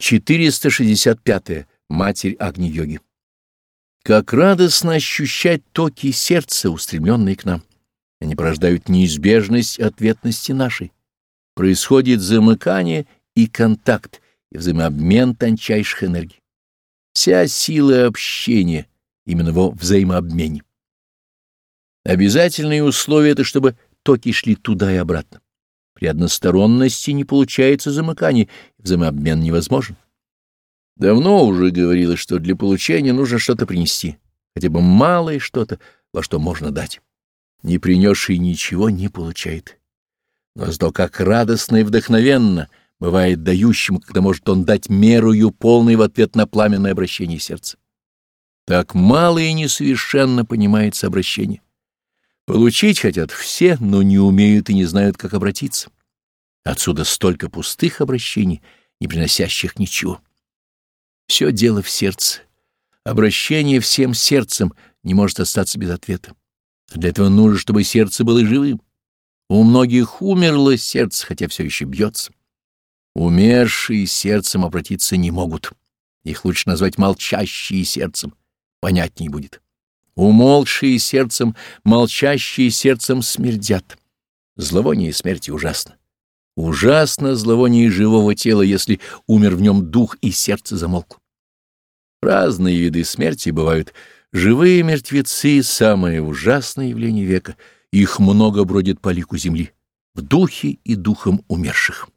465. -е. Матерь Агни-йоги. Как радостно ощущать токи сердца, устремленные к нам. Они порождают неизбежность ответности нашей. Происходит замыкание и контакт, и взаимообмен тончайших энергий. Вся сила общения именно во взаимообмене. Обязательные условия — это чтобы токи шли туда и обратно. При односторонности не получается замыкание, взаимообмен невозможен. Давно уже говорилось, что для получения нужно что-то принести, хотя бы малое что-то, во что можно дать. Не принесший ничего не получает. Но зато как радостно и вдохновенно бывает дающим, когда может он дать мерую полной в ответ на пламенное обращение сердца. Так мало и несовершенно понимается обращение. Получить хотят все, но не умеют и не знают, как обратиться. Отсюда столько пустых обращений, не приносящих ничего. Все дело в сердце. Обращение всем сердцем не может остаться без ответа. Для этого нужно, чтобы сердце было живым. У многих умерло сердце, хотя все еще бьется. Умершие сердцем обратиться не могут. Их лучше назвать молчащие сердцем. Понятней будет. Умолкшие сердцем, молчащие сердцем смердят. Зловоние смерти ужасно. Ужасно зловоние живого тела, если умер в нем дух и сердце замолкло. Разные виды смерти бывают. Живые мертвецы — самое ужасное явление века. Их много бродит по лику земли, в духе и духом умерших.